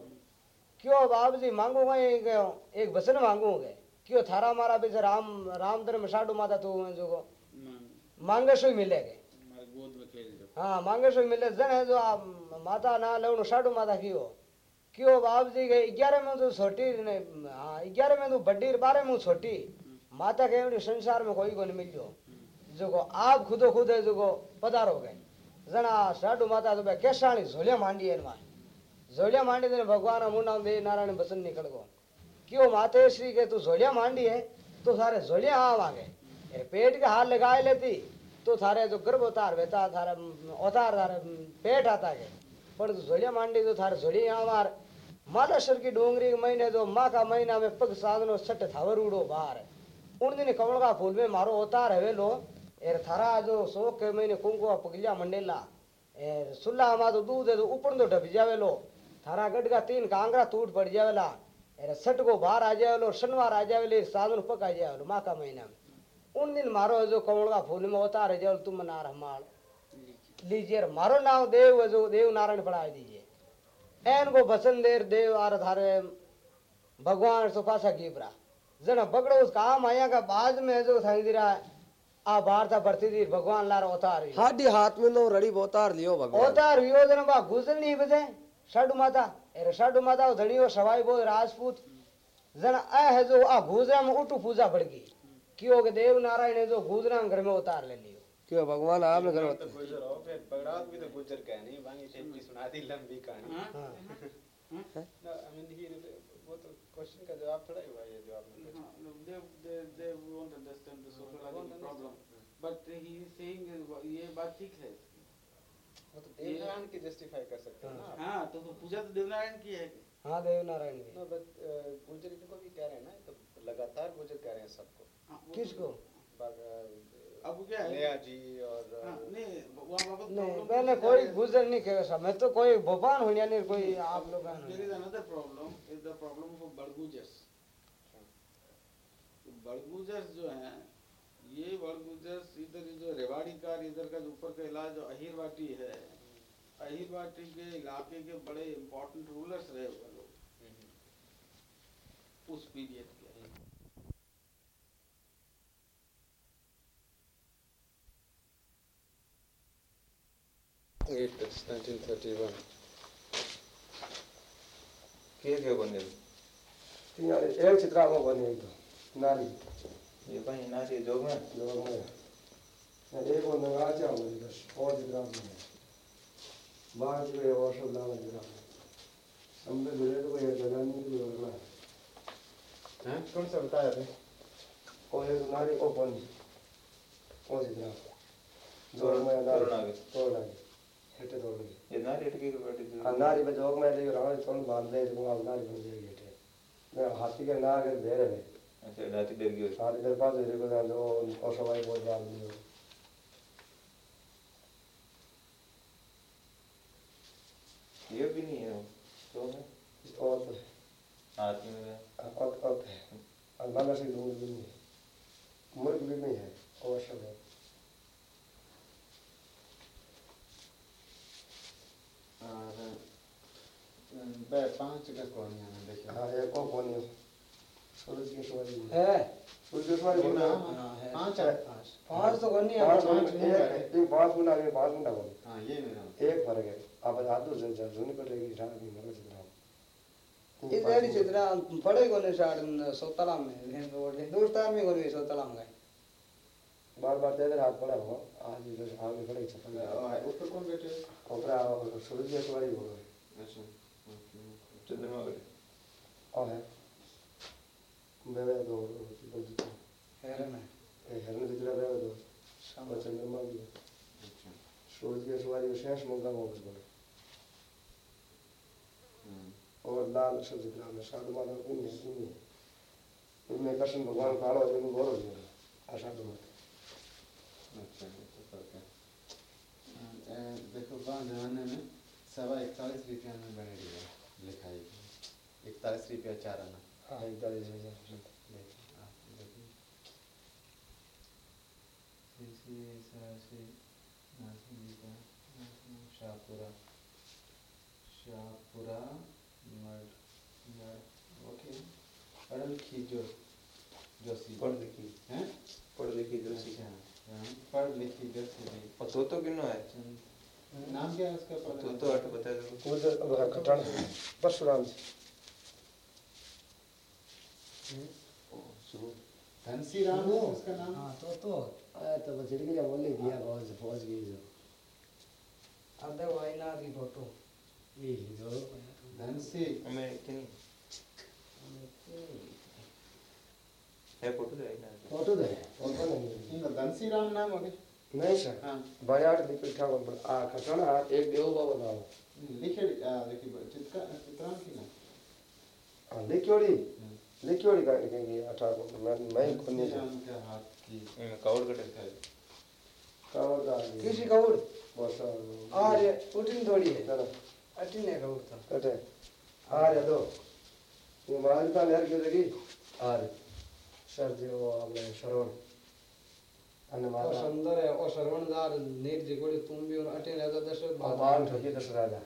क्यों बाबू जी मांगूँगा, एक एक वचन मांगूँगे? क्यों थारा मारा बेच राम राम धर्म साडू माता तो जो को मांगे सो मिलेगे। हाँ मांगे सो मिले। जन है जो आप माता ना लवण साडू माता क्यों क्यों बाबू जी के ग्यारह में तो छोटी हाँ ग्यारह में तो बड्डी, बारह में छोटी। माता के संसार में कोई को नहीं मिल जो जो को आप खुदो खुद है जो को पधारो माता तो भाई केसाणी झोलिया मांडी है मार झोलिया मांडी ने भगवान मुंडा दे नारायण बचन निकल गो क्यों माते श्री के तू झोलिया मांडी है तो सारे झोलिया आ मांगे पेट के हाथ लगाए लेती तो थारे जो गर्भ उतार बेता थारे उतार थारे पेट आता के पर झोलिया मांडी तो थारे झोली यहाँ मार की डोंगरी के महीने जो माँ का महीना में पग साधनो सट थावर उड़ो बाहर उन दिन कमल का फूल में मारो उतार है लो एर थारा जो शोक के महीने कुंकुआ पगलिया मंडेला। एर सुल्ला हमा तो दूध है तो ऊपर तो ढप जावेलो। थारा का तीन कांगरा टूट पड़ जावेला। एर सट को बाहर आ जावेलो, शनिवार आ जावेले, साधन पक आ जावेलो माँ का महीना। उन दिन मारो जो कमल का फूल में उतार जावेलो, तुम नार हमार लीजिए मारो नाम देव जो देव नारायण पढ़ा दीजिए। एन को बसन देर देव आर थारे भगवान तो पासा कीपरा जना पकड़ो उस काम आया का बाद में जो आ वार्ता बढ़ती थी भगवान लार उतार हुई। हाडी हाथ में नो रड़ी बोतार लियो भगवान। उतार हुई जना बा गुजर नहीं बजे। साडू माता अरे साडू माता धनियो सवाई बोल राजपूत। जना आ है जो आ गुजरा में उठू पूजा पड़ गई क्यों के देव नारायण है जो गुजरा घर में उतार ले लियो। क्यों भगवान आपने करो तो गुजर हो फिर पगड़ाओ भी तो गुजर कहनी बाकी टेपी सुना दी लंबी कहानी। हाँ। No, I mean, he, वो तो क्वेश्चन का जवाब थोड़ा ही हुआ ये जो आपने पूछा they, they, they won't understand the sociological problem. But he is saying ये बात ठीक है। वो तो देवनारायण की जस्टिफाई कर सकते हैं ना हाँ तो पूजा तो देवनारायण की है। हाँ देव नारायण की। No, but, uh, गुजर इनको भी कह रहे हैं ना तो लगातार गुजर कह रहे हैं सबको। हाँ, किसको? अब क्या है? नेहा जी और हाँ, नहीं वो नहीं मैंने कोई गुजर नहीं किया साहब मैं तो कोई भोपाल हूँ यानी कोई आप लोग बड़गुजर्स बड़गुजर जो हैं ये बड़गुजर इधर जो रेवाड़ी का इधर का जो ऊपर का इलाज जो अहिरवाटी है अहिरवाटी के इलाके के बड़े इम्पोर्टेंट रूलर्स रहे हुए लोग। हम्म। उस पीरियड के। Eight, that's 1931. के के बनेल तिनीहरू एक चित्रमा बनेको नारी। ये भाई नारी में? जोग में। एक नगा जाओ बस और में बाहर जो और सब नाम तो मिले तो कोई जगह नहीं कोई हैं? कौन सा बताया थे और नारी और बन और जगह हाँ, जोग में नारी। तोड़ना हेटे ये नारी अटकी के बैठी नारी में ले रहा दे नारी बन जाएगी हेटे हाथी के আচ্ছা রাতে বের গিয়ে সাড়ে চার পাঁচ হয়েছে কোথায় অসময় বলবো আপনি ये भी नहीं है तो है और तो आदमी में और और अल्लाह से दूर भी नहीं है मुर्ग भी नहीं है और सब है और पाँच का कौन है देखिए हाँ एक और कौन है सूरज की है है। सूरज की सवारी बोला, है? हाँ, पाँच है। पाँच। पाँच तो करनी है। पाँच पाँच मुंडा है। एक पाँच मिनट आगे पाँच मिनट आगे हाँ ये मेरा। एक फ़र्क है। अब आदू से जो जूनी कटेगी की मगर जितना इस रेडी चित्रा पड़े को ने शायद में हिंदुस्तान में कोई सोतला गए बार बार तेरे हाथ पड़ा हो आज इधर आगे खड़े चपल और ऊपर कौन बैठे हैं? ओपरा सूरज की सवारी हो। अच्छा। चंद्रमा और है। मैं बोलती हेरन ए हरने जितना रहे और चंद्रमा भी सूरज की सवारी शेष मंगा गई और लाल सब्ज़ी लाल साधु माता पुण्य पुण्य इनमें कृष्ण भगवान कालो जिन गोरो जी आषाढ़ माता अच्छा तो फ़र्क है देखो वहाँ जमाने में सवा इकतालीस रुपया में बने लिखा है इकतालीस रुपया चार आना हाँ शाहपुरा शाहपुरा मड मड ओके पढ़ लिखी जो जोशी पढ़ लिखी हैं पढ़ लिखी जो अच्छा हाँ, पढ़ लिखी जोशी भाई और तो तो है नाम क्या है उसका पढ़ तो तो हट बता दो उधर कटन परशुराम जी धनसी राम है उसका नाम? हाँ तो तो। तो ज़िंदगी में बोली दिया बहुत पहुँच गई जो अब देखो आईना की फ़ोटो। ये जो धनसी। हमें है फ़ोटो दे ना फ़ोटो दे फ़ोटो नहीं धनसी राम नाम हो गया। नहीं सर। हाँ। बयाट दीपिक ठाकुर आ खटना एक देव बाबा नाम। लिखे आ, चित्रा चित्रान ना हाँ लिखियोड़ी का लिखेंगे ठाकुर मैं मैं खुद नहीं धनसी राम के की था का किसी कौड़ बहुत आ रे उठिन थोड़ी है चलो अठिन है कौड़ तो कटे आ रे दो ये महाराज का लहर क्यों लगी आ रे सर जी वो आपने श्रवण और सुंदर है और श्रवणदार नीर जी कोड़ी तुम भी और है तो दशरथ भगवान ठगी दस राजा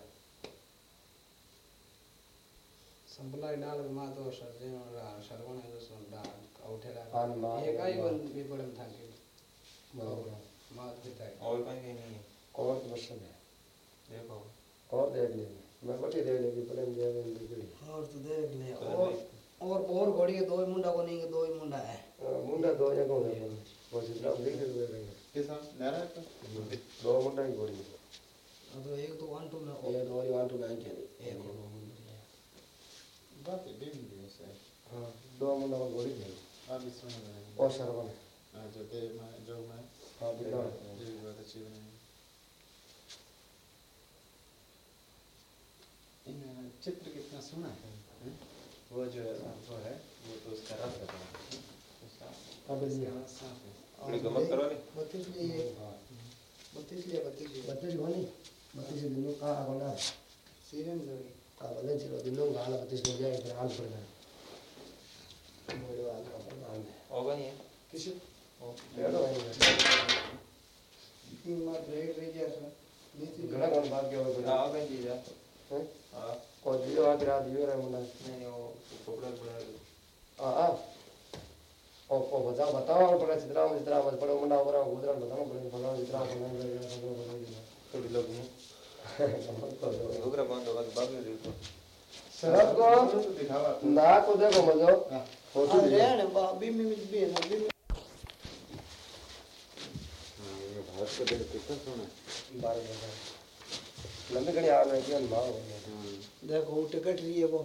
संपलाई डाल के तो सर्जन और श्रवण है तो सुंदर उठेला आन माँ एक आई बंद भी पड़े था के मात पिता है। और कहीं कहीं नहीं और दर्शन है? देखो। और देख लेंगे मैं बटी देख लेंगी प्रेम देव बिगड़ी और तो देख ले। तो और और और घोड़ी के दो ही मुंडा को नहीं के दो ही मुंडा है। मुंडा दो जगह हो? गए वो जितना लिख दे देंगे किस दो मुंडा की घोड़ी और तो एक तो वन टू में ये दो वन टू नाइन के एक और दो मुंडा बात है दिन भी ऐसा है हाँ की घोड़ी है आप इसमें और श्रवण है जो देव में जो मैं हाँ बिल्कुल भी बहुत अच्छी बनाएँगे इन चित्र कितना सोना है हैं? वो जो वो है वो तो उसका रस है है बत्तीस लिए बत्तीस लिया बत्तीस लिया बत्तीस दिनों का आगोना सीरन जोड़ी का बोले चलो दिनों गाल बत्तीस हो जाए फिर आल पड़ गए का है हो? हाँ। हैं हाँ ओ बताओ बताओ और चित्रा में चित्रा मुंडा गुजरा बताओ चित्रा में लोग बंद होगा ना देखो। मजो। हाँ भी है नबी में हाँ ये भारत को देख कितना सोना बारह बजे लंबी घड़ी आ है माँ हो हाँ देखो वो टिकट रही है वो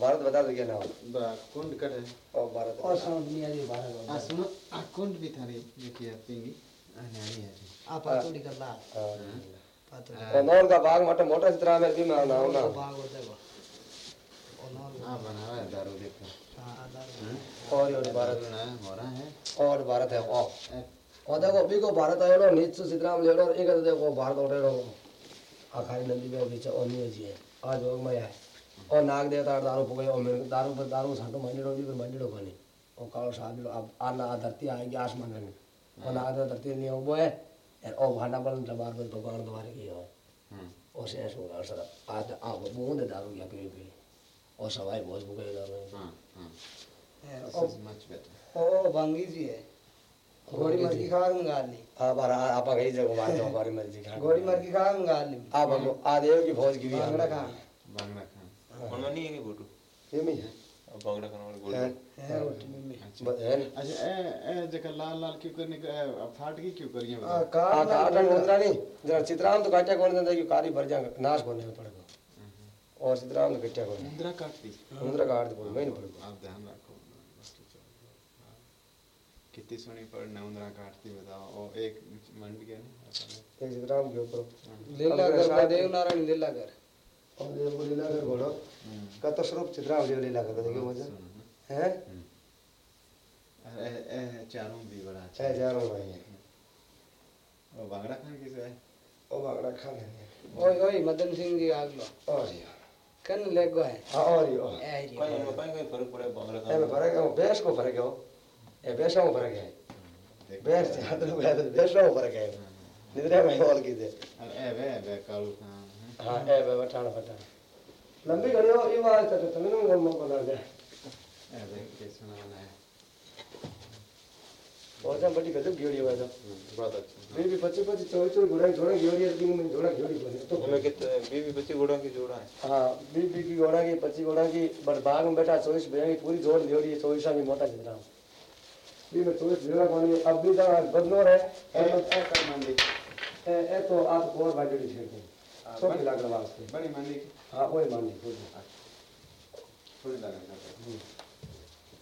भारत बता दो क्या नाम बा कुंड कट है और भारत और समझ नहीं आ रही बारह आ सुनो आ कुंड भी था रे ये किया पिंगी आ नहीं आ रही आप पातोड़ी कर ला हाँ और नौर का बाग मटे मोटा चित्रा में भी मैं नाम ना भाग होता है वो और नॉर हाँ है दारू देखो। हाँ हाँ और ये भारत। हो रहा है। और भारत है ओ। और देखो अभी को भारत आयो नो नीचे चित्रा में लेड़ो एक तो देखो भारत उठे रो आखारी नदी में बीच और नहीं जी है। आज वो मैं है। और नाग देवता दारू पकड़े और मेरे दारू पर दारू सांटो मांडी भी मांडी कोनी। और कालो साहब अब आना धरती आएगी आसमान में। और नाग देवता धरती नहीं वो है। और भांडा बल दबार भगवान द्वारे की है। हाँ और से ऐसे होगा सर। आज आ बूंद दारू या पी पी। और सवाई बहुत भूखे दारू हाँ हाँ। है मच बेटर ओ जी है। की खा ली। आप आप गई जगह मर्ज़ी खा की खा ली। आप हम आदेव की फौज की भी बांगड़ा खा बांगड़ा खान। कौन नहीं है कि ये में है। अब बांगड़ा खाने वाले गोल है। है में अच्छा। है। नहीं अच्छा ए ए जगह लाल लाल क्यों करने फाट की क्यों करिए आ, हाँ काटन मुद्रा नहीं। जरा चित्राम तो काटा कौन देता कि कारी भर जाएगा नाश होने में पड़ेगा। और चित्राम तो कट्टा कौन मुद्रा काटती मुद्रा काट दे मैं नहीं पड़ेगा आप ध्यान रखो कितनी सोनी पर नवंद्रा काटती बताओ। और एक मंड के नहीं एक चित्राम के ऊपर। लीला कर का देव नारायण लीला कर और देव को लीला कर घोड़ो का तो स्वरूप चित्राम देव लीला कर देखो मज़ा है? ए ए चारों भी बड़ा अच्छा चाहे जा रहा हूँ। भाई और बांगड़ा खान किसे है? ओ बागड़ा खा लेंगे ओए ओए मदन सिंह जी आग लो। और ये। कन ले गए। है हाँ और। यो कोई कोई फ़र्क पड़े बांगड़ा का। खाने फ़र्क है वो बेस को फ़र्क है वो। ये बेस को फ़र्क है। बेस से हाथ में गया तो को फ़र्क है। निद्रा में और की दे। ए वे वे कालू हाँ हाँ ए बे बठाना बठाना लंबी घड़ी हो ये बात तो तने में गम बना दे ए वे कैसे ना है तो हम्म, बहुत अच्छा फिर भी पच्चीस पच्चीस चौबीस चौबीस घोड़ा घोड़ा गियोड़ी दिन में घोड़ा गियोड़ी बने तो हमें कितने बीवी बच्चे घोड़ा की जोड़ा है। हाँ बीस की घोड़ा की पच्चीस घोड़ा की बट बाग में बैठा चौबीस भैया की पूरी जोड़ गियोड़ी है चौबीस की मोटा चित्रा भी में चौबीस भेड़ा कौन अब भी तो बदनोर है। ए ए ए तो आप और बाजूड़ी छेड़ते हैं सब मिला कर वास्ते। बड़ी मंडी हाँ वही मान ली पूरी थोड़ी लगा